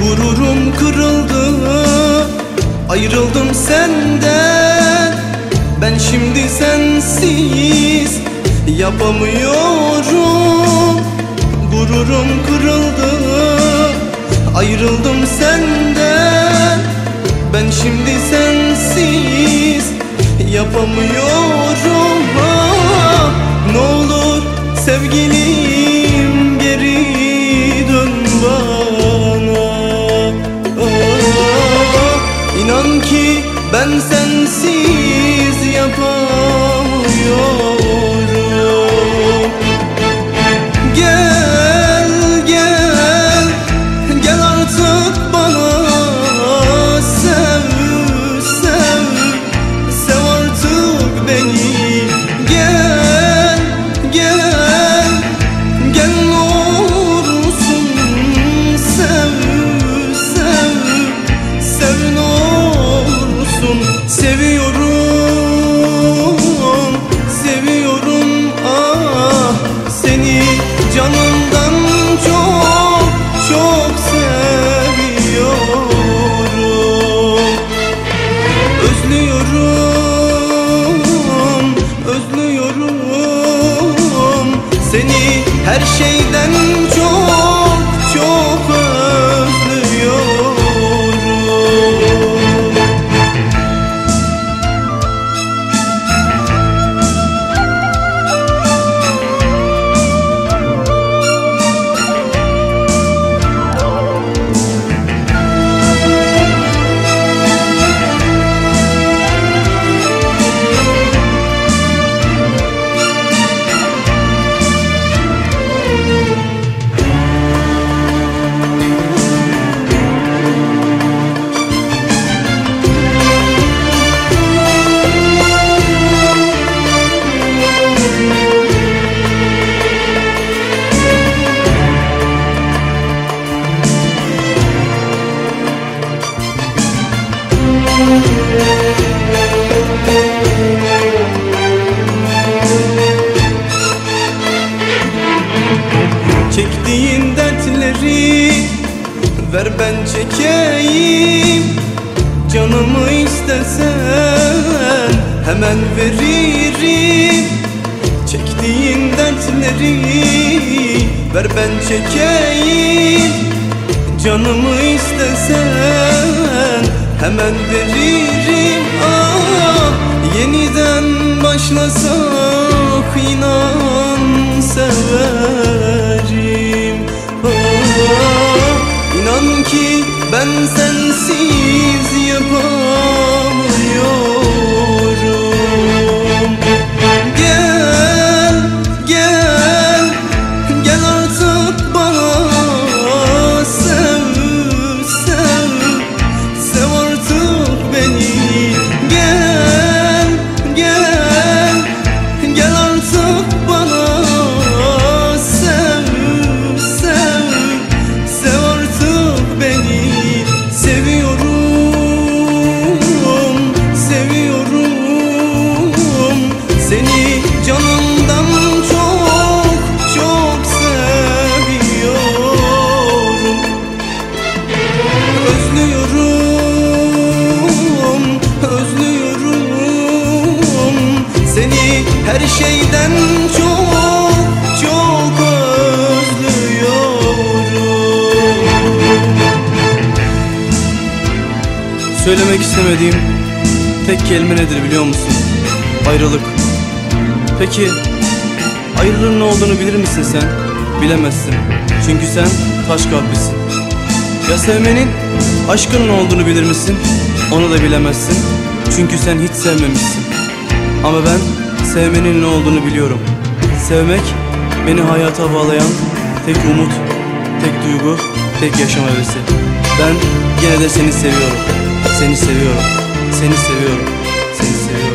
Gururum kırıldı Ayrıldım senden. Ben şimdi sensiz Yapamıyorum. Gururum kırıldı Ayrıldım senden. Ben şimdi sensiz Yapamıyorum. Ah, Ne olur sevgilim geri dön bana. Ah, İnan ki ben sensiz seviyorum seviyorum ah seni canımdan çok çok seviyorum. Özlüyorum, özlüyorum Seni her şeyden Çektiğin dertleri. Ver ben çekeyim Canımı istesen hemen veririm. Çektiğin dertleri ver ben çekeyim Canımı istesen hemen veririm. Ah, Yeniden başlasak inan severim İnan ki ben sensiz Söylemek istemediğim tek kelime nedir biliyor musun? Ayrılık. Peki ayrılığın ne olduğunu bilir misin sen? Bilemezsin. Çünkü sen taş kalplisin. Ya sevmenin aşkın ne olduğunu bilir misin? Onu da bilemezsin. Çünkü sen hiç sevmemişsin. Ama ben sevmenin ne olduğunu biliyorum. Sevmek beni hayata bağlayan tek umut, tek duygu, tek yaşam hevesi. Ben yine de seni seviyorum. Seni seviyorum. Seni seviyorum. Seni seviyorum.